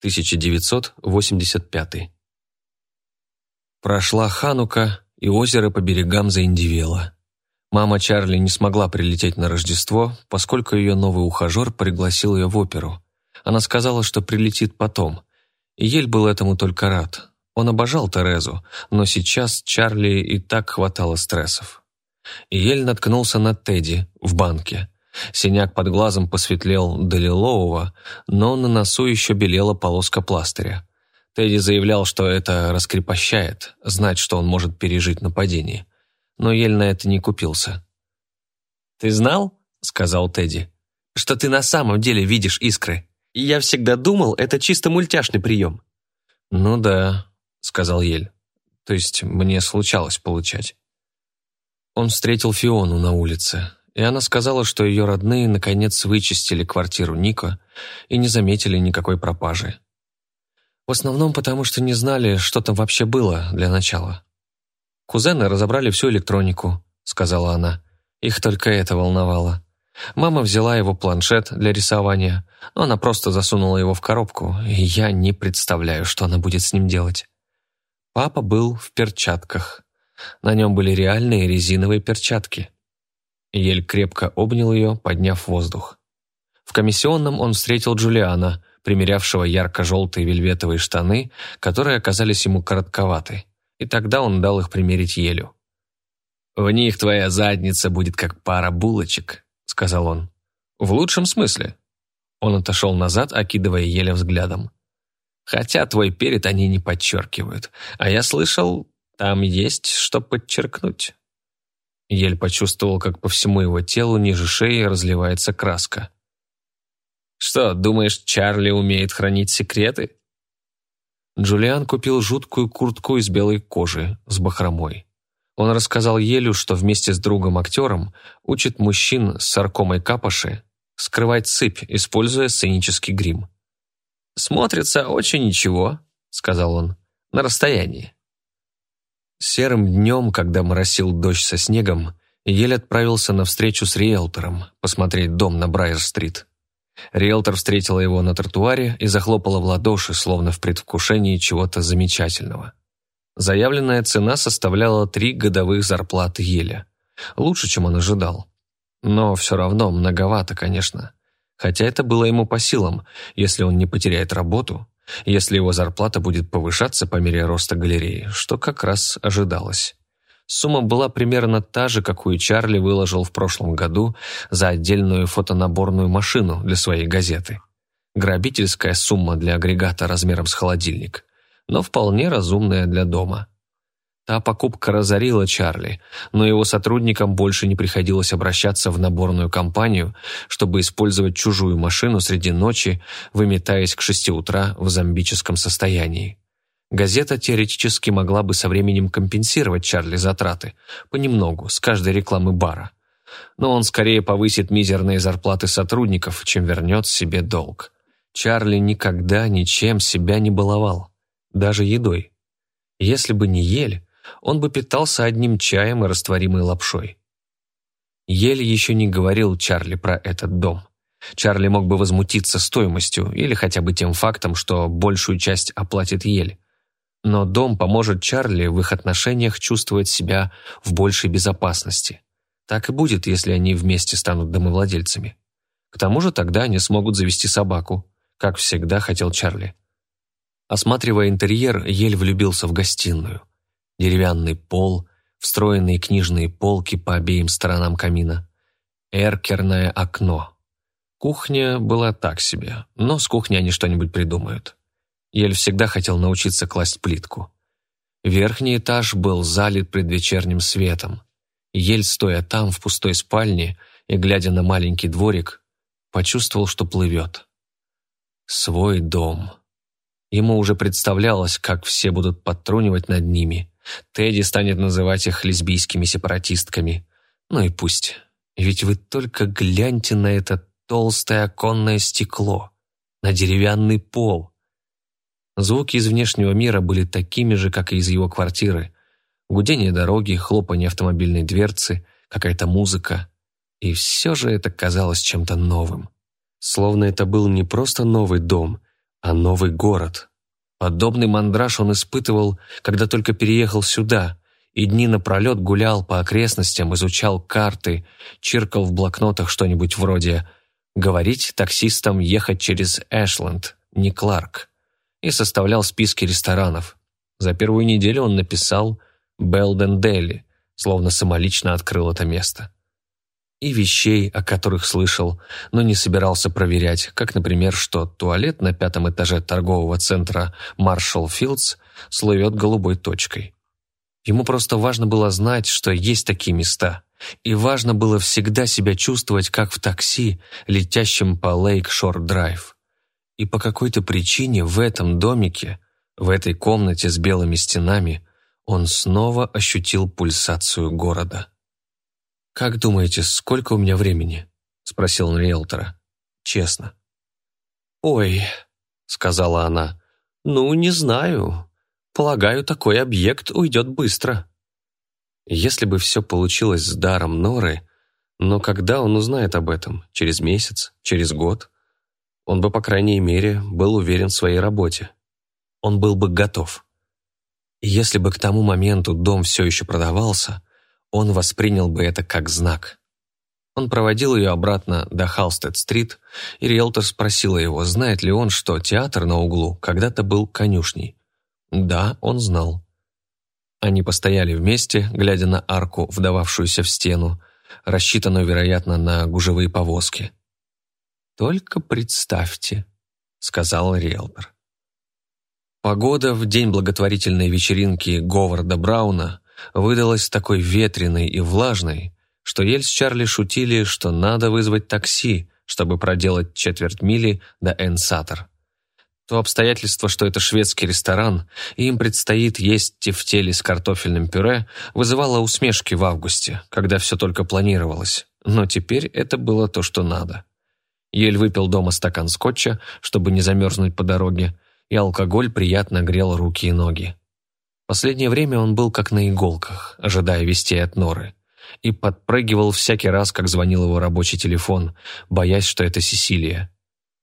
1985. Прошла Ханука, и озеро по берегам заиндивело. Мама Чарли не смогла прилететь на Рождество, поскольку ее новый ухажер пригласил ее в оперу. Она сказала, что прилетит потом. И Ель был этому только рад. Он обожал Терезу, но сейчас Чарли и так хватало стрессов. И Ель наткнулся на Тедди в банке. Синяк под глазом посветлел до лилового, но на носу еще белела полоска пластыря. Тедди заявлял, что это раскрепощает, знать, что он может пережить нападение но Ель на это не купился. «Ты знал, — сказал Тедди, — что ты на самом деле видишь искры? Я всегда думал, это чисто мультяшный прием». «Ну да», — сказал Ель. «То есть мне случалось получать». Он встретил Фиону на улице, и она сказала, что ее родные наконец вычистили квартиру Ника и не заметили никакой пропажи. В основном потому, что не знали, что там вообще было для начала. «Кузены разобрали всю электронику», — сказала она. Их только это волновало. Мама взяла его планшет для рисования, но она просто засунула его в коробку, и я не представляю, что она будет с ним делать. Папа был в перчатках. На нем были реальные резиновые перчатки. Ель крепко обнял ее, подняв воздух. В комиссионном он встретил Джулиана, примерявшего ярко-желтые вельветовые штаны, которые оказались ему коротковаты и тогда он дал их примерить Елю. «В них твоя задница будет как пара булочек», — сказал он. «В лучшем смысле». Он отошел назад, окидывая Еля взглядом. «Хотя твой перед они не подчеркивают, а я слышал, там есть что подчеркнуть». Ель почувствовал, как по всему его телу ниже шеи разливается краска. «Что, думаешь, Чарли умеет хранить секреты?» Джулиан купил жуткую куртку из белой кожи с бахромой. Он рассказал Елю, что вместе с другом-актером учит мужчин с саркомой капоши скрывать сыпь, используя сценический грим. «Смотрится очень ничего», — сказал он, — «на расстоянии». Серым днем, когда моросил дождь со снегом, Ель отправился на встречу с риэлтором посмотреть дом на Брайер-стрит. Риэлтор встретила его на тротуаре и захлопала в ладоши, словно в предвкушении чего-то замечательного. Заявленная цена составляла три годовых зарплаты Еля. Лучше, чем он ожидал. Но все равно многовато, конечно. Хотя это было ему по силам, если он не потеряет работу, если его зарплата будет повышаться по мере роста галереи, что как раз ожидалось. Сумма была примерно та же, какую Чарли выложил в прошлом году за отдельную фотонаборную машину для своей газеты. Грабительская сумма для агрегата размером с холодильник, но вполне разумная для дома. Та покупка разорила Чарли, но его сотрудникам больше не приходилось обращаться в наборную компанию, чтобы использовать чужую машину среди ночи, выметаясь к шести утра в зомбическом состоянии. Газета теоретически могла бы со временем компенсировать Чарли затраты, понемногу, с каждой рекламы бара. Но он скорее повысит мизерные зарплаты сотрудников, чем вернет себе долг. Чарли никогда ничем себя не баловал, даже едой. Если бы не ель, он бы питался одним чаем и растворимой лапшой. Ель еще не говорил Чарли про этот дом. Чарли мог бы возмутиться стоимостью или хотя бы тем фактом, что большую часть оплатит Ель. Но дом поможет Чарли в их отношениях чувствовать себя в большей безопасности. Так и будет, если они вместе станут домовладельцами. К тому же тогда они смогут завести собаку, как всегда хотел Чарли. Осматривая интерьер, Ель влюбился в гостиную. Деревянный пол, встроенные книжные полки по обеим сторонам камина, эркерное окно. Кухня была так себе, но с кухни они что-нибудь придумают. Ель всегда хотел научиться класть плитку. Верхний этаж был залит предвечерним светом. Ель, стоя там, в пустой спальне, и глядя на маленький дворик, почувствовал, что плывет. Свой дом. Ему уже представлялось, как все будут подтрунивать над ними. Тедди станет называть их лесбийскими сепаратистками. Ну и пусть. Ведь вы только гляньте на это толстое оконное стекло, на деревянный пол. Звуки из внешнего мира были такими же, как и из его квартиры. Гудение дороги, хлопанье автомобильной дверцы, какая-то музыка. И все же это казалось чем-то новым. Словно это был не просто новый дом, а новый город. Подобный мандраж он испытывал, когда только переехал сюда, и дни напролет гулял по окрестностям, изучал карты, чиркал в блокнотах что-нибудь вроде «говорить таксистам ехать через Эшленд, не Кларк», и составлял списки ресторанов. За первую неделю он написал «Белден Дели», словно самолично открыл это место. И вещей, о которых слышал, но не собирался проверять, как, например, что туалет на пятом этаже торгового центра Маршалл Филдс слывет голубой точкой. Ему просто важно было знать, что есть такие места, и важно было всегда себя чувствовать, как в такси, летящем по Лейк-Шор-Драйв. И по какой-то причине в этом домике, в этой комнате с белыми стенами, он снова ощутил пульсацию города. «Как думаете, сколько у меня времени?» — спросил он риэлтора. «Честно». «Ой», — сказала она, — «ну, не знаю. Полагаю, такой объект уйдет быстро». Если бы все получилось с даром Норы, но когда он узнает об этом? Через месяц? Через год? Он бы, по крайней мере, был уверен в своей работе. Он был бы готов. И если бы к тому моменту дом все еще продавался, он воспринял бы это как знак. Он проводил ее обратно до Халстед-стрит, и риэлтор спросила его, знает ли он, что театр на углу когда-то был конюшней. Да, он знал. Они постояли вместе, глядя на арку, вдававшуюся в стену, рассчитанную, вероятно, на гужевые повозки. «Только представьте», — сказал риэлтор. Погода в день благотворительной вечеринки Говарда Брауна выдалась такой ветреной и влажной, что Ель с Чарли шутили, что надо вызвать такси, чтобы проделать четверть мили до Энсатор. То обстоятельство, что это шведский ресторан, и им предстоит есть тефтели с картофельным пюре, вызывало усмешки в августе, когда все только планировалось. Но теперь это было то, что надо. Ель выпил дома стакан скотча, чтобы не замерзнуть по дороге, и алкоголь приятно грел руки и ноги. Последнее время он был как на иголках, ожидая вестей от Норы, и подпрыгивал всякий раз, как звонил его рабочий телефон, боясь, что это Сесилия.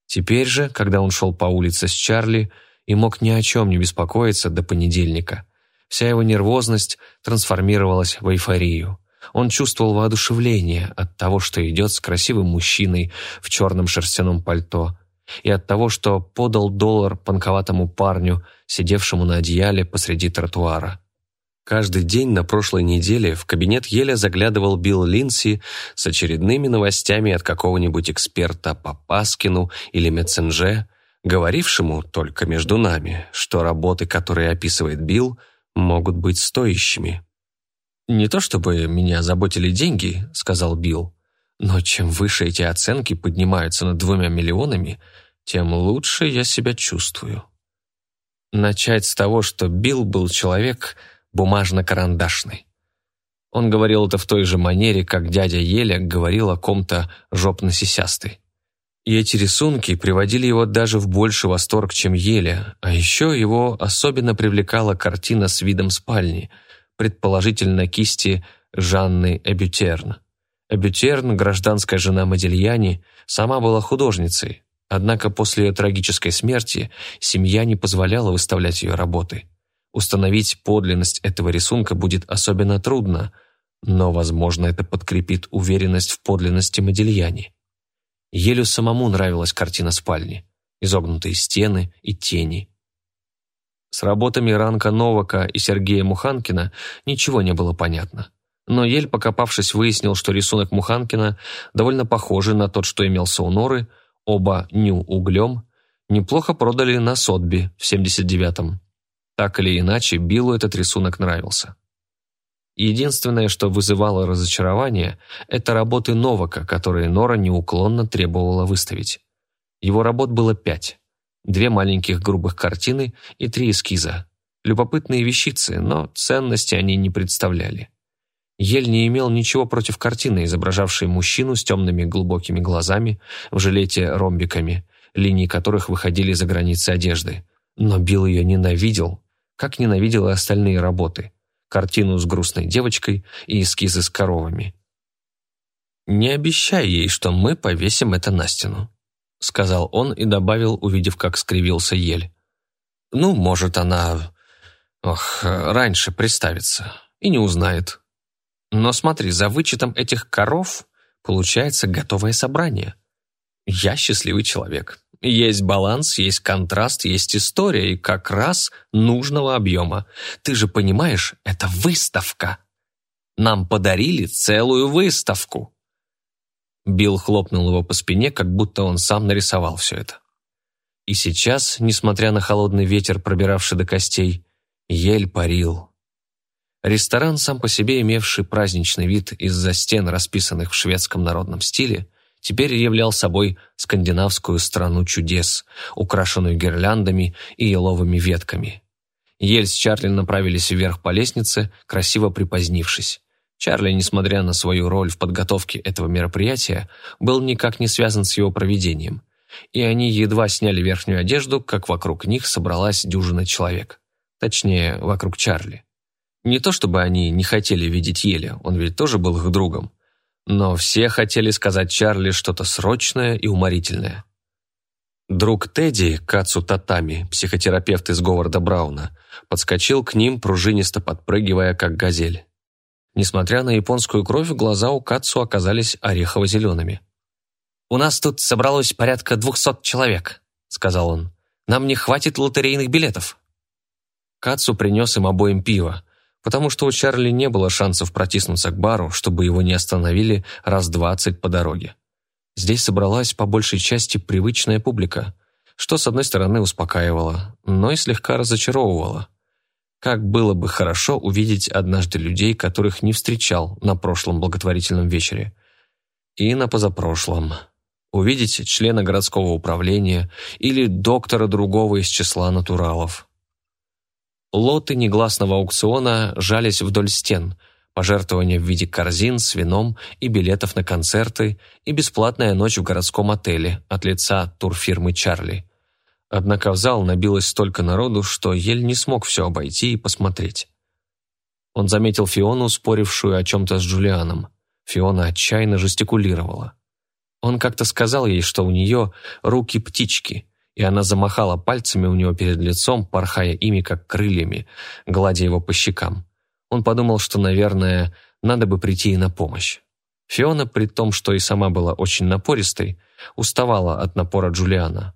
Теперь же, когда он шел по улице с Чарли и мог ни о чем не беспокоиться до понедельника, вся его нервозность трансформировалась в эйфорию. Он чувствовал воодушевление от того, что идет с красивым мужчиной в черном шерстяном пальто, и от того, что подал доллар панковатому парню, сидевшему на одеяле посреди тротуара. Каждый день на прошлой неделе в кабинет еле заглядывал Билл Линси с очередными новостями от какого-нибудь эксперта по Паскину или Меценже, говорившему только между нами, что работы, которые описывает Билл, могут быть стоящими. «Не то чтобы меня заботили деньги», — сказал Билл, но чем выше эти оценки поднимаются над двумя миллионами, тем лучше я себя чувствую. Начать с того, что Билл был человек бумажно-карандашный. Он говорил это в той же манере, как дядя Еля говорил о ком-то жопно-сисястый. И эти рисунки приводили его даже в больший восторг, чем Еля, а еще его особенно привлекала картина с видом спальни, предположительно кисти Жанны Эбютерн. Эбютерн, гражданская жена Модильяни, сама была художницей, однако после ее трагической смерти семья не позволяла выставлять ее работы. Установить подлинность этого рисунка будет особенно трудно, но, возможно, это подкрепит уверенность в подлинности Модильяни. Елю самому нравилась картина спальни, изогнутые стены и тени. С работами Ранка Новака и Сергея Муханкина ничего не было понятно. Но Ель, покопавшись, выяснил, что рисунок Муханкина довольно похожий на тот, что имелся у Норы, оба ню углем, неплохо продали на Сотби в 79-м. Так или иначе, Биллу этот рисунок нравился. Единственное, что вызывало разочарование, это работы Новака, которые Нора неуклонно требовала выставить. Его работ было пять. Две маленьких грубых картины и три эскиза. Любопытные вещицы, но ценности они не представляли. Ель не имел ничего против картины, изображавшей мужчину с темными глубокими глазами, в жилете ромбиками, линии которых выходили за границы одежды. Но Билл ее ненавидел, как ненавидел и остальные работы. Картину с грустной девочкой и эскизы с коровами. «Не обещай ей, что мы повесим это на стену», — сказал он и добавил, увидев, как скривился ель. «Ну, может, она... Ох, раньше представится и не узнает. Но смотри, за вычетом этих коров получается готовое собрание. Я счастливый человек. Есть баланс, есть контраст, есть история, и как раз нужного объема. Ты же понимаешь, это выставка. Нам подарили целую выставку. Билл хлопнул его по спине, как будто он сам нарисовал все это. И сейчас, несмотря на холодный ветер, пробиравший до костей, ель парил. Ресторан, сам по себе имевший праздничный вид из-за стен, расписанных в шведском народном стиле, теперь являл собой скандинавскую страну чудес, украшенную гирляндами и еловыми ветками. Ель с Чарли направились вверх по лестнице, красиво припозднившись. Чарли, несмотря на свою роль в подготовке этого мероприятия, был никак не связан с его проведением. И они едва сняли верхнюю одежду, как вокруг них собралась дюжина человек. Точнее, вокруг Чарли. Не то чтобы они не хотели видеть Еля, он ведь тоже был их другом. Но все хотели сказать Чарли что-то срочное и уморительное. Друг Тедди, Кацу Татами, психотерапевт из Говарда Брауна, подскочил к ним, пружинисто подпрыгивая, как газель. Несмотря на японскую кровь, глаза у Кацу оказались орехово-зелеными. «У нас тут собралось порядка двухсот человек», — сказал он. «Нам не хватит лотерейных билетов». Кацу принес им обоим пиво, потому что у Чарли не было шансов протиснуться к бару, чтобы его не остановили раз двадцать по дороге. Здесь собралась по большей части привычная публика, что, с одной стороны, успокаивало, но и слегка разочаровывало. Как было бы хорошо увидеть однажды людей, которых не встречал на прошлом благотворительном вечере. И на позапрошлом. Увидеть члена городского управления или доктора другого из числа натуралов. Лоты негласного аукциона жались вдоль стен, пожертвования в виде корзин с вином и билетов на концерты и бесплатная ночь в городском отеле от лица турфирмы «Чарли». Однако в зал набилось столько народу, что Ель не смог все обойти и посмотреть. Он заметил Фиону, спорившую о чем-то с Джулианом. Фиона отчаянно жестикулировала. Он как-то сказал ей, что у нее руки птички, и она замахала пальцами у него перед лицом, порхая ими как крыльями, гладя его по щекам. Он подумал, что, наверное, надо бы прийти ей на помощь. Фиона, при том, что и сама была очень напористой, уставала от напора Джулиана.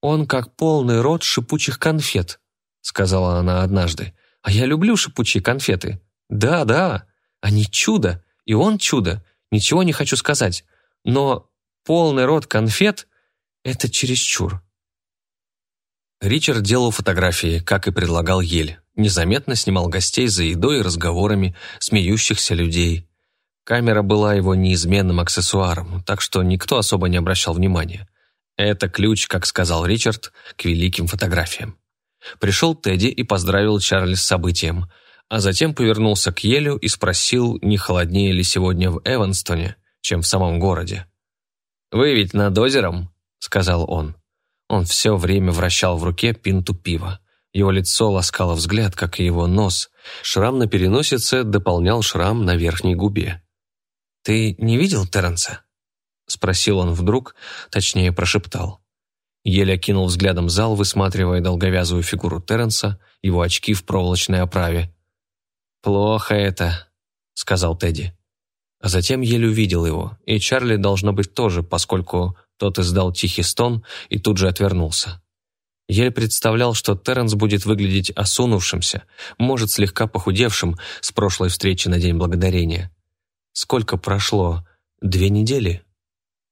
«Он как полный рот шипучих конфет», — сказала она однажды. «А я люблю шипучие конфеты. Да, да, они чудо, и он чудо, ничего не хочу сказать. Но полный рот конфет это чересчур. Ричард делал фотографии, как и предлагал Ель. Незаметно снимал гостей за едой и разговорами, смеющихся людей. Камера была его неизменным аксессуаром, так что никто особо не обращал внимания. Это ключ, как сказал Ричард, к великим фотографиям. Пришел Тедди и поздравил Чарли с событием, а затем повернулся к Елю и спросил, не холоднее ли сегодня в Эванстоне, чем в самом городе. «Вы ведь над озером?» Сказал он. Он все время вращал в руке пинту пива. Его лицо ласкало взгляд, как и его нос. Шрам на переносице дополнял шрам на верхней губе. «Ты не видел Терренса?» Спросил он вдруг, точнее прошептал. Еле окинул взглядом зал, высматривая долговязую фигуру Терренса, его очки в проволочной оправе. «Плохо это», — сказал Тедди. А затем еле увидел его, и Чарли должно быть тоже, поскольку тот издал тихий стон и тут же отвернулся. Я представлял, что Терренс будет выглядеть осунувшимся, может, слегка похудевшим с прошлой встречи на День Благодарения. Сколько прошло? Две недели?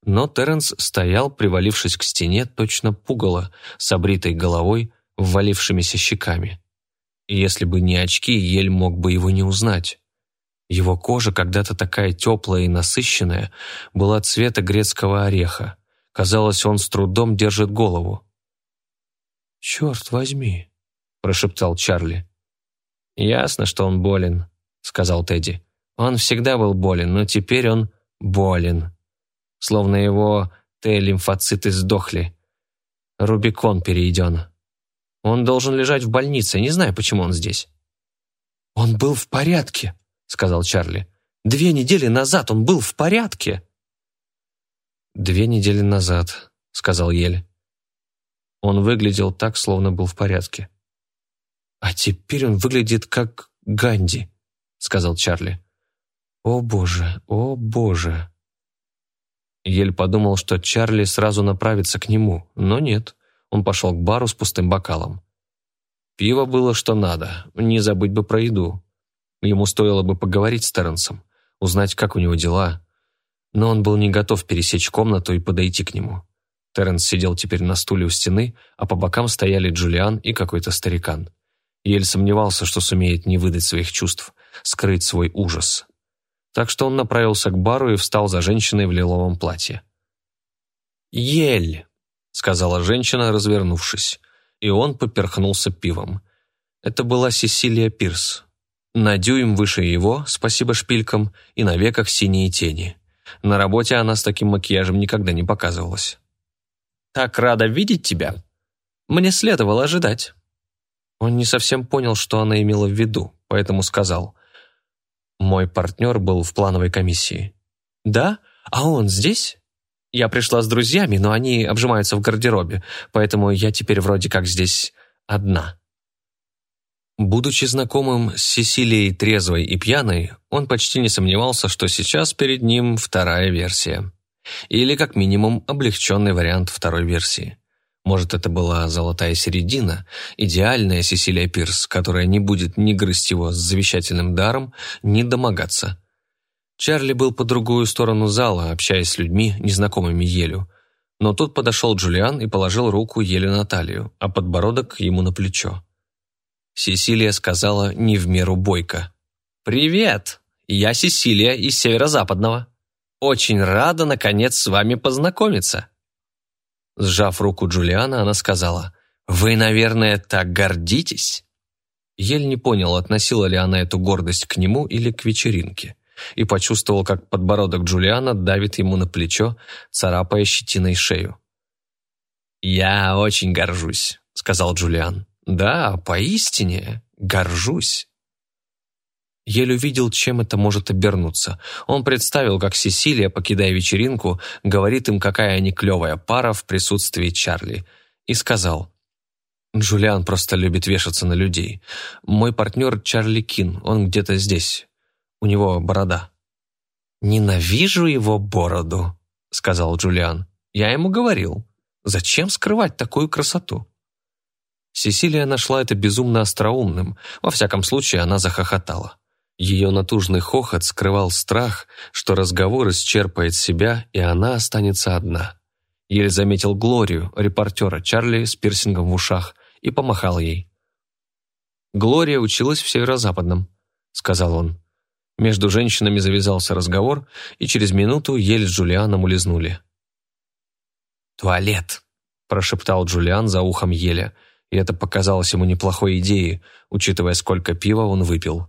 Но Терренс стоял, привалившись к стене, точно пугало, с обритой головой, ввалившимися щеками. Если бы не очки, Ель мог бы его не узнать. Его кожа, когда-то такая теплая и насыщенная, была цвета грецкого ореха. Казалось, он с трудом держит голову. «Черт возьми», — прошептал Чарли. «Ясно, что он болен», — сказал Тедди. «Он всегда был болен, но теперь он болен. Словно его Т-лимфоциты сдохли. Рубикон перейден. Он должен лежать в больнице, не знаю, почему он здесь». «Он был в порядке», — сказал Чарли. «Две недели назад он был в порядке». «Две недели назад», — сказал Ель. Он выглядел так, словно был в порядке. «А теперь он выглядит как Ганди», — сказал Чарли. «О боже, о боже!» Ель подумал, что Чарли сразу направится к нему, но нет. Он пошел к бару с пустым бокалом. Пиво было что надо, не забыть бы про еду. Ему стоило бы поговорить с Терренсом, узнать, как у него дела. Но он был не готов пересечь комнату и подойти к нему. Терренс сидел теперь на стуле у стены, а по бокам стояли Джулиан и какой-то старикан. Ель сомневался, что сумеет не выдать своих чувств, скрыть свой ужас. Так что он направился к бару и встал за женщиной в лиловом платье. «Ель!» — сказала женщина, развернувшись и он поперхнулся пивом. Это была Сесилия Пирс. На дюйм выше его, спасибо шпилькам, и на веках синие тени. На работе она с таким макияжем никогда не показывалась. «Так рада видеть тебя. Мне следовало ожидать». Он не совсем понял, что она имела в виду, поэтому сказал. «Мой партнер был в плановой комиссии». «Да? А он здесь?» Я пришла с друзьями, но они обжимаются в гардеробе, поэтому я теперь вроде как здесь одна». Будучи знакомым с Сесилией трезвой и пьяной, он почти не сомневался, что сейчас перед ним вторая версия. Или, как минимум, облегченный вариант второй версии. Может, это была золотая середина, идеальная Сесилия Пирс, которая не будет ни грызть его с завещательным даром, ни домогаться – Чарли был по другую сторону зала, общаясь с людьми, незнакомыми Елю. Но тут подошел Джулиан и положил руку Еле на талию, а подбородок ему на плечо. Сесилия сказала не в меру бойко. «Привет! Я Сесилия из Северо-Западного. Очень рада, наконец, с вами познакомиться». Сжав руку Джулиана, она сказала, «Вы, наверное, так гордитесь?» Ель не понял, относила ли она эту гордость к нему или к вечеринке и почувствовал, как подбородок Джулиана давит ему на плечо, царапая щетиной шею. «Я очень горжусь», — сказал Джулиан. «Да, поистине горжусь». Еле увидел, чем это может обернуться. Он представил, как Сесилия, покидая вечеринку, говорит им, какая они клевая пара в присутствии Чарли, и сказал, «Джулиан просто любит вешаться на людей. Мой партнер Чарли Кин, он где-то здесь, у него борода». «Ненавижу его бороду», — сказал Джулиан. «Я ему говорил. Зачем скрывать такую красоту?» Сесилия нашла это безумно остроумным. Во всяком случае, она захохотала. Ее натужный хохот скрывал страх, что разговор исчерпает себя, и она останется одна. Еле заметил Глорию, репортера Чарли с пирсингом в ушах, и помахал ей. «Глория училась в северо-западном», — сказал он. Между женщинами завязался разговор, и через минуту ель с Джулианом улизнули. «Туалет», – прошептал Джулиан за ухом Еля, и это показалось ему неплохой идеей, учитывая, сколько пива он выпил.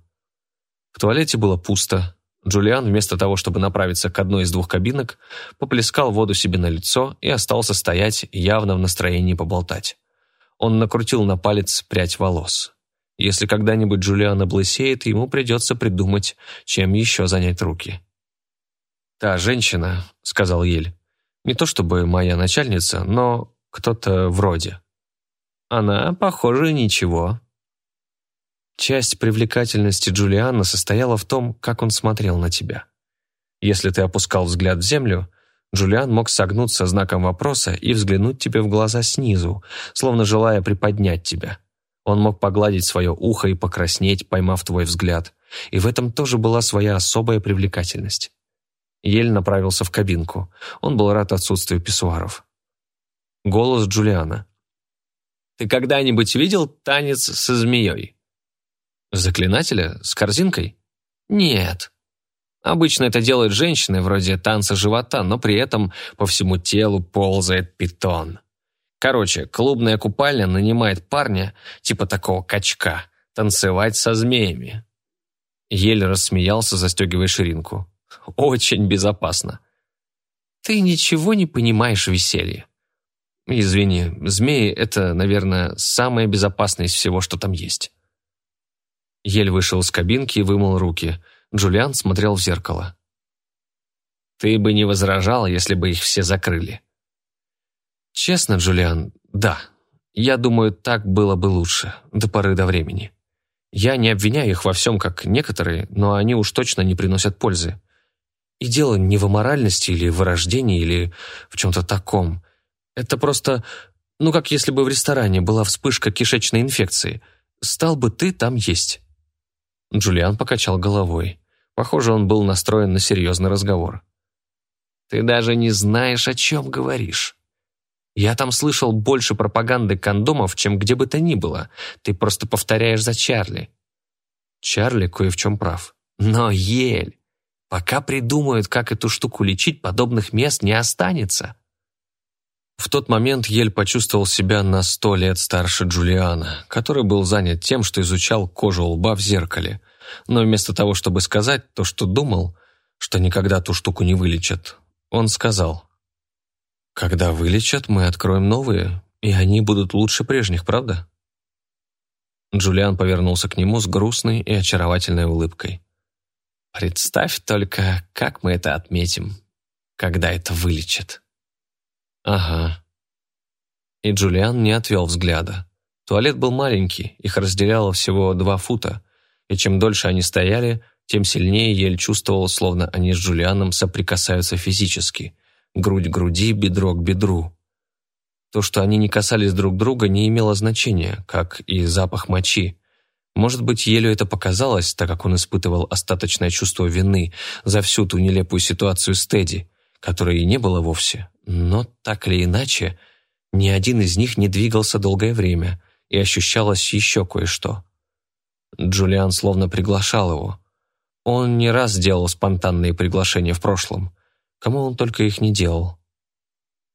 В туалете было пусто. Джулиан, вместо того, чтобы направиться к одной из двух кабинок, поплескал воду себе на лицо и остался стоять, явно в настроении поболтать. Он накрутил на палец прядь волос. Если когда-нибудь Джулиан облысеет, ему придется придумать, чем еще занять руки. «Та женщина», — сказал Ель, — «не то чтобы моя начальница, но кто-то вроде». «Она, похоже, ничего». Часть привлекательности Джулиана состояла в том, как он смотрел на тебя. Если ты опускал взгляд в землю, Джулиан мог согнуться знаком вопроса и взглянуть тебе в глаза снизу, словно желая приподнять тебя. Он мог погладить свое ухо и покраснеть, поймав твой взгляд. И в этом тоже была своя особая привлекательность. Ель направился в кабинку. Он был рад отсутствию писсуаров. Голос Джулиана. «Ты когда-нибудь видел танец со змеей?» «Заклинателя? С корзинкой?» «Нет. Обычно это делают женщины, вроде танца живота, но при этом по всему телу ползает питон». Короче, клубная купальня нанимает парня, типа такого качка, танцевать со змеями. Еле рассмеялся, застегивая ширинку. Очень безопасно. Ты ничего не понимаешь в веселье. Извини, змеи — это, наверное, самое безопасное из всего, что там есть. Ель вышел из кабинки и вымыл руки. Джулиан смотрел в зеркало. Ты бы не возражал, если бы их все закрыли. Честно, Джулиан, да. Я думаю, так было бы лучше, до поры до времени. Я не обвиняю их во всем, как некоторые, но они уж точно не приносят пользы. И дело не в аморальности или вырождении, или в чем-то таком. Это просто, ну как если бы в ресторане была вспышка кишечной инфекции. Стал бы ты там есть. Джулиан покачал головой. Похоже, он был настроен на серьезный разговор. «Ты даже не знаешь, о чем говоришь. Я там слышал больше пропаганды кондомов, чем где бы то ни было. Ты просто повторяешь за Чарли». Чарли кое в чем прав. Но, Ель, пока придумают, как эту штуку лечить, подобных мест не останется. В тот момент Ель почувствовал себя на сто лет старше Джулиана, который был занят тем, что изучал кожу лба в зеркале. Но вместо того, чтобы сказать то, что думал, что никогда ту штуку не вылечат, он сказал, «Когда вылечат, мы откроем новые, и они будут лучше прежних, правда?» Джулиан повернулся к нему с грустной и очаровательной улыбкой. «Представь только, как мы это отметим, когда это вылечат». «Ага». И Джулиан не отвел взгляда. Туалет был маленький, их разделяло всего два фута, и чем дольше они стояли, тем сильнее Ель чувствовал, словно они с Джулианом соприкасаются физически. Грудь к груди, бедро к бедру. То, что они не касались друг друга, не имело значения, как и запах мочи. Может быть, Елю это показалось, так как он испытывал остаточное чувство вины за всю ту нелепую ситуацию с Тедди, которой и не было вовсе. Но так или иначе, ни один из них не двигался долгое время, и ощущалось еще кое-что. Джулиан словно приглашал его. Он не раз делал спонтанные приглашения в прошлом. Кому он только их не делал.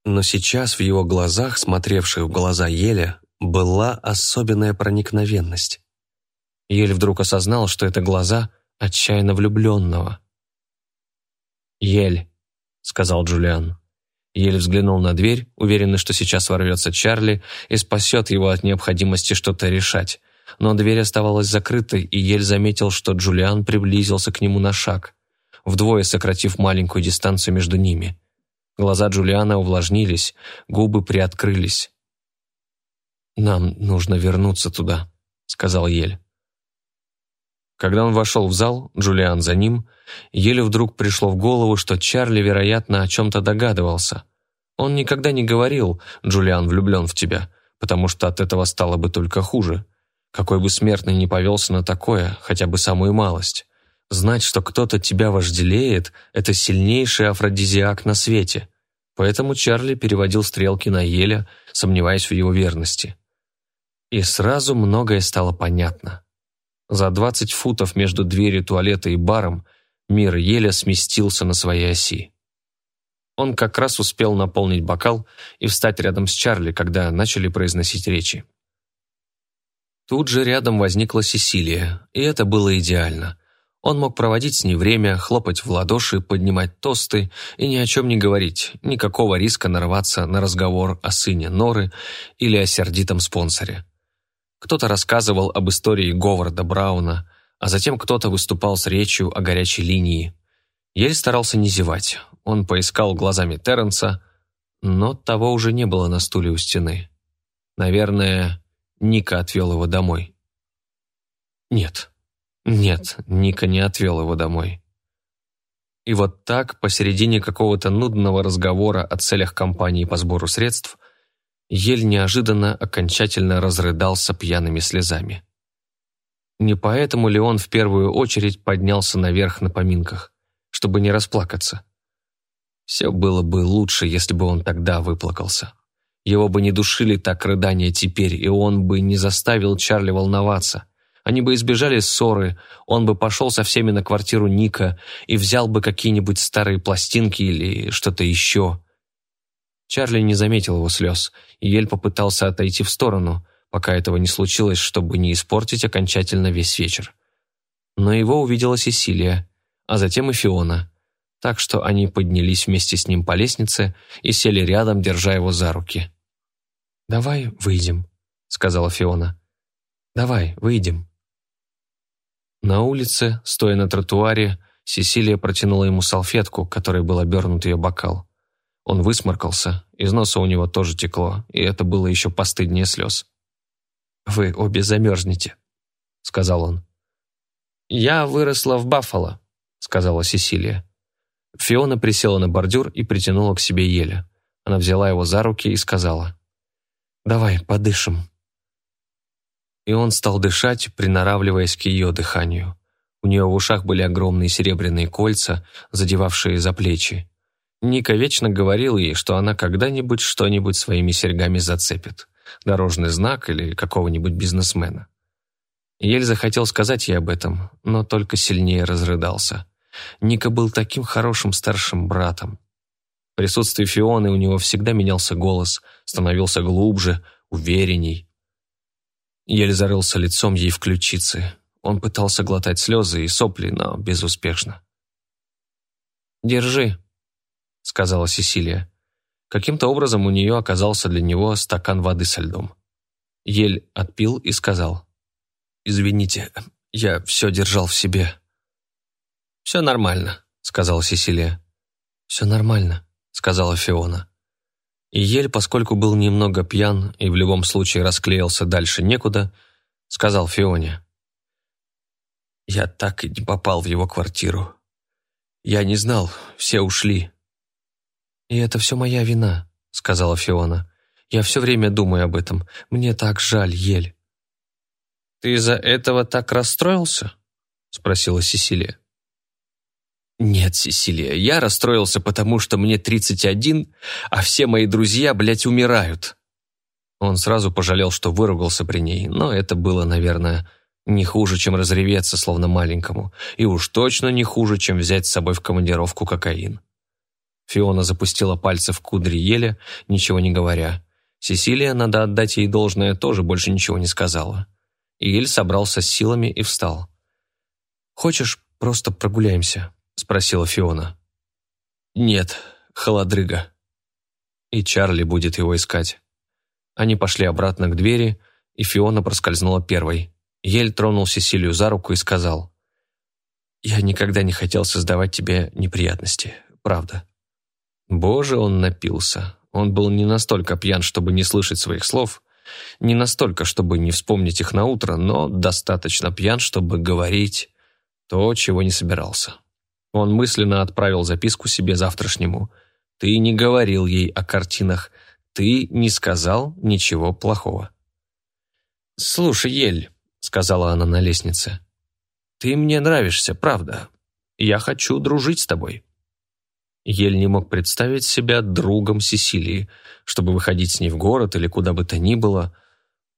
Но сейчас в его глазах, смотревших в глаза Еля, была особенная проникновенность. Ель вдруг осознал, что это глаза отчаянно влюбленного. «Ель», — сказал Джулиан. Ель взглянул на дверь, уверенный, что сейчас ворвется Чарли и спасет его от необходимости что-то решать но дверь оставалась закрытой, и Ель заметил, что Джулиан приблизился к нему на шаг, вдвое сократив маленькую дистанцию между ними. Глаза Джулиана увлажнились, губы приоткрылись. «Нам нужно вернуться туда», — сказал Ель. Когда он вошел в зал, Джулиан за ним, Еле вдруг пришло в голову, что Чарли, вероятно, о чем-то догадывался. Он никогда не говорил «Джулиан влюблен в тебя», потому что от этого стало бы только хуже. Какой бы смертный ни повелся на такое, хотя бы самую малость. Знать, что кто-то тебя вожделеет, это сильнейший афродизиак на свете. Поэтому Чарли переводил стрелки на Еля, сомневаясь в его верности. И сразу многое стало понятно. За двадцать футов между дверью туалета и баром мир Еля сместился на своей оси. Он как раз успел наполнить бокал и встать рядом с Чарли, когда начали произносить речи. Тут же рядом возникла Сесилия, и это было идеально. Он мог проводить с ней время, хлопать в ладоши, поднимать тосты и ни о чем не говорить, никакого риска нарваться на разговор о сыне Норы или о сердитом спонсоре. Кто-то рассказывал об истории Говарда Брауна, а затем кто-то выступал с речью о горячей линии. Ель старался не зевать. Он поискал глазами Терренса, но того уже не было на стуле у стены. Наверное, Ника отвел его домой. Нет, нет, Ника не отвел его домой. И вот так, посередине какого-то нудного разговора о целях кампании по сбору средств, Ель неожиданно окончательно разрыдался пьяными слезами. Не поэтому ли он в первую очередь поднялся наверх на поминках, чтобы не расплакаться? Все было бы лучше, если бы он тогда выплакался. Его бы не душили так рыдания теперь, и он бы не заставил Чарли волноваться. Они бы избежали ссоры, он бы пошел со всеми на квартиру Ника и взял бы какие-нибудь старые пластинки или что-то еще. Чарли не заметил его слез, и Ель попытался отойти в сторону, пока этого не случилось, чтобы не испортить окончательно весь вечер. Но его увидела Сесилия, а затем и Фиона, так что они поднялись вместе с ним по лестнице и сели рядом, держа его за руки. «Давай выйдем», — сказала Фиона. «Давай, выйдем». На улице, стоя на тротуаре, Сесилия протянула ему салфетку, которой был обернут ее бокал. Он высморкался, из носа у него тоже текло, и это было еще постыднее слез. «Вы обе замерзнете», — сказал он. «Я выросла в Баффало», — сказала Сесилия. Фиона присела на бордюр и притянула к себе Еля. Она взяла его за руки и сказала, «Давай, подышим». И он стал дышать, приноравливаясь к ее дыханию. У нее в ушах были огромные серебряные кольца, задевавшие за плечи. Ника вечно говорил ей, что она когда-нибудь что-нибудь своими серьгами зацепит. Дорожный знак или какого-нибудь бизнесмена. Ель захотел сказать ей об этом, но только сильнее разрыдался. Ника был таким хорошим старшим братом. В присутствии Фионы у него всегда менялся голос, становился глубже, уверенней. Еле зарылся лицом ей в ключицы. Он пытался глотать слезы и сопли, но безуспешно. «Держи», — сказала Сесилия. Каким-то образом у нее оказался для него стакан воды со льдом. Ель отпил и сказал. «Извините, я все держал в себе». «Все нормально», — сказала Сесилия. «Все нормально», — сказала Фиона. И Ель, поскольку был немного пьян и в любом случае расклеился дальше некуда, сказал Фионе. «Я так и не попал в его квартиру. Я не знал, все ушли». «И это все моя вина», — сказала Фиона. «Я все время думаю об этом. Мне так жаль, Ель». «Ты из-за этого так расстроился?» — спросила Сесилия. «Нет, Сесилия, я расстроился, потому что мне 31, а все мои друзья, блядь, умирают». Он сразу пожалел, что выругался при ней, но это было, наверное, не хуже, чем разреветься, словно маленькому, и уж точно не хуже, чем взять с собой в командировку кокаин. Фиона запустила пальцы в кудри еле, ничего не говоря. Сесилия, надо отдать ей должное, тоже больше ничего не сказала. Иель собрался с силами и встал. «Хочешь, просто прогуляемся?» — спросила Фиона. «Нет, холодрыга. И Чарли будет его искать». Они пошли обратно к двери, и Фиона проскользнула первой. Ель тронул Сесилию за руку и сказал, «Я никогда не хотел создавать тебе неприятности, правда». Боже, он напился. Он был не настолько пьян, чтобы не слышать своих слов, не настолько, чтобы не вспомнить их на утро, но достаточно пьян, чтобы говорить то, чего не собирался. Он мысленно отправил записку себе завтрашнему. «Ты не говорил ей о картинах. Ты не сказал ничего плохого». «Слушай, Ель», — сказала она на лестнице, — «ты мне нравишься, правда. Я хочу дружить с тобой». Ель не мог представить себя другом Сесилии, чтобы выходить с ней в город или куда бы то ни было,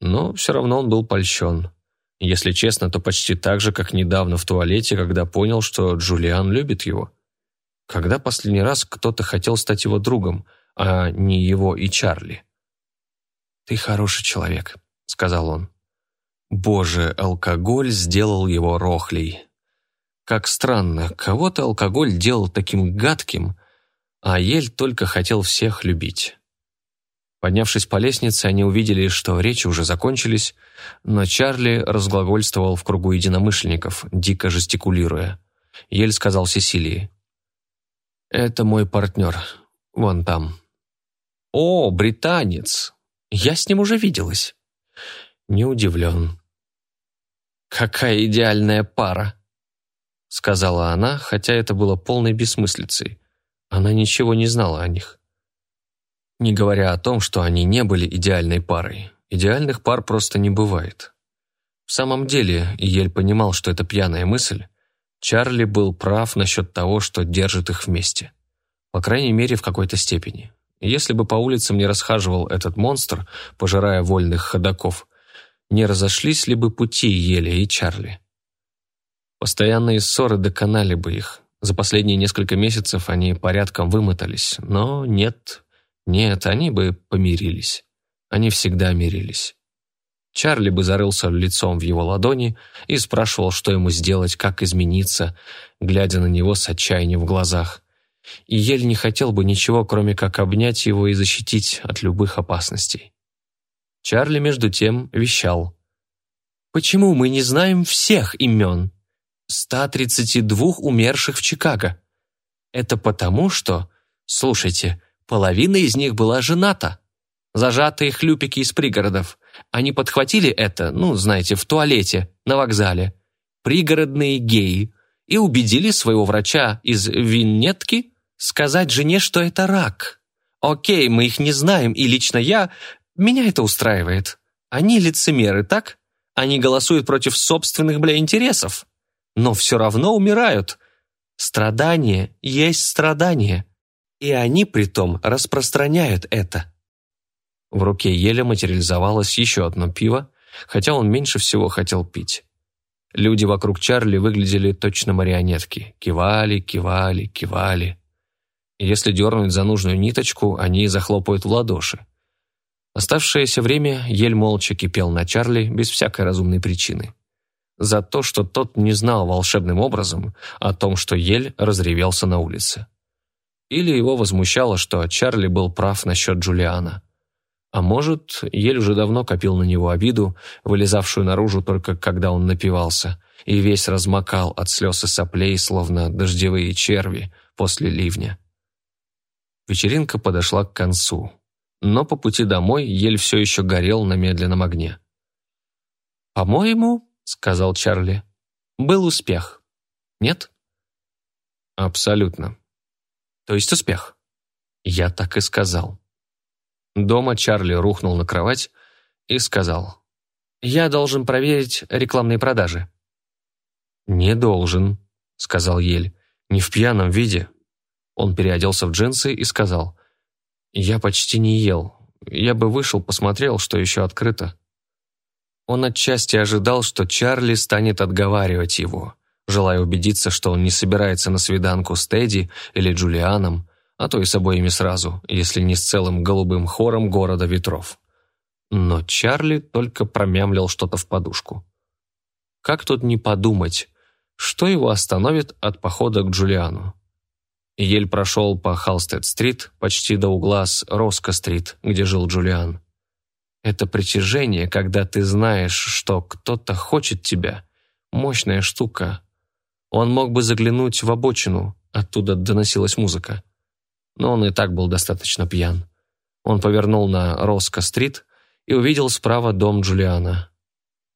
но все равно он был польщен. Если честно, то почти так же, как недавно в туалете, когда понял, что Джулиан любит его. Когда последний раз кто-то хотел стать его другом, а не его и Чарли? «Ты хороший человек», — сказал он. Боже, алкоголь сделал его рохлей. Как странно, кого-то алкоголь делал таким гадким, а Ель только хотел всех любить. Поднявшись по лестнице, они увидели, что речи уже закончились, но Чарли разглагольствовал в кругу единомышленников, дико жестикулируя. Ель сказал Сесилии. «Это мой партнер. Вон там». «О, британец! Я с ним уже виделась». «Не удивлен». «Какая идеальная пара!» Сказала она, хотя это было полной бессмыслицей. Она ничего не знала о них. Не говоря о том, что они не были идеальной парой. Идеальных пар просто не бывает. В самом деле, Ель понимал, что это пьяная мысль. Чарли был прав насчет того, что держит их вместе. По крайней мере, в какой-то степени. Если бы по улицам не расхаживал этот монстр, пожирая вольных ходаков, не разошлись ли бы пути Еля и Чарли? Постоянные ссоры доконали бы их. За последние несколько месяцев они порядком вымотались, но нет, нет, они бы помирились. Они всегда мирились. Чарли бы зарылся лицом в его ладони и спрашивал, что ему сделать, как измениться, глядя на него с отчаянием в глазах. И Ель не хотел бы ничего, кроме как обнять его и защитить от любых опасностей. Чарли, между тем, вещал. «Почему мы не знаем всех имен? 132 умерших в Чикаго. Это потому, что, слушайте, половина из них была жената. Зажатые хлюпики из пригородов. Они подхватили это, ну, знаете, в туалете, на вокзале. Пригородные геи. И убедили своего врача из Виннетки сказать жене, что это рак. Окей, мы их не знаем, и лично я... Меня это устраивает. Они лицемеры, так? Они голосуют против собственных, бля, интересов. Но все равно умирают. Страдание есть страдание. И они, притом, распространяют это. В руке еле материализовалось еще одно пиво, хотя он меньше всего хотел пить. Люди вокруг Чарли выглядели точно марионетки. Кивали, кивали, кивали. И если дернуть за нужную ниточку, они захлопают в ладоши. Оставшееся время Ель молча кипел на Чарли без всякой разумной причины. За то, что тот не знал волшебным образом о том, что Ель разревелся на улице. Или его возмущало, что Чарли был прав насчет Джулиана. А может, Ель уже давно копил на него обиду, вылезавшую наружу только когда он напивался, и весь размокал от слез и соплей, словно дождевые черви после ливня. Вечеринка подошла к концу, но по пути домой Ель все еще горел на медленном огне. «По-моему, — сказал Чарли, — был успех. Нет?» «Абсолютно. То есть успех?» «Я так и сказал». Дома Чарли рухнул на кровать и сказал, «Я должен проверить рекламные продажи». «Не должен», — сказал Ель, — «не в пьяном виде». Он переоделся в джинсы и сказал, «Я почти не ел. Я бы вышел, посмотрел, что еще открыто». Он отчасти ожидал, что Чарли станет отговаривать его, желая убедиться, что он не собирается на свиданку с Тедди или Джулианом, а то и с обоими сразу, если не с целым голубым хором города ветров. Но Чарли только промямлил что-то в подушку. Как тут не подумать, что его остановит от похода к Джулиану? Ель прошел по Халстед-стрит почти до угла с Роско-стрит, где жил Джулиан. Это притяжение, когда ты знаешь, что кто-то хочет тебя, мощная штука. Он мог бы заглянуть в обочину, оттуда доносилась музыка но он и так был достаточно пьян. Он повернул на Роско-стрит и увидел справа дом Джулиана.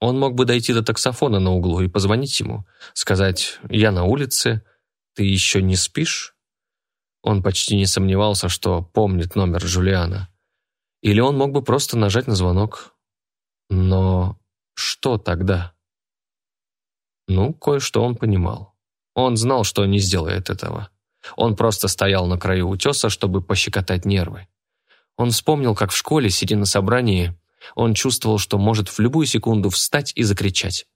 Он мог бы дойти до таксофона на углу и позвонить ему, сказать «Я на улице, ты еще не спишь?» Он почти не сомневался, что помнит номер Джулиана. Или он мог бы просто нажать на звонок. Но что тогда? Ну, кое-что он понимал. Он знал, что не сделает этого. Он просто стоял на краю утеса, чтобы пощекотать нервы. Он вспомнил, как в школе, сидя на собрании, он чувствовал, что может в любую секунду встать и закричать.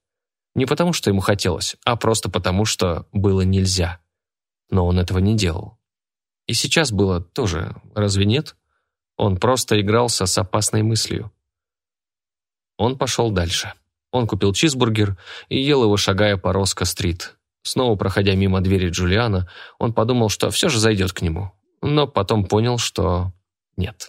Не потому, что ему хотелось, а просто потому, что было нельзя. Но он этого не делал. И сейчас было тоже, разве нет? Он просто игрался с опасной мыслью. Он пошел дальше. Он купил чизбургер и ел его, шагая по Роско-стрит. Снова проходя мимо двери Джулиана, он подумал, что все же зайдет к нему, но потом понял, что нет.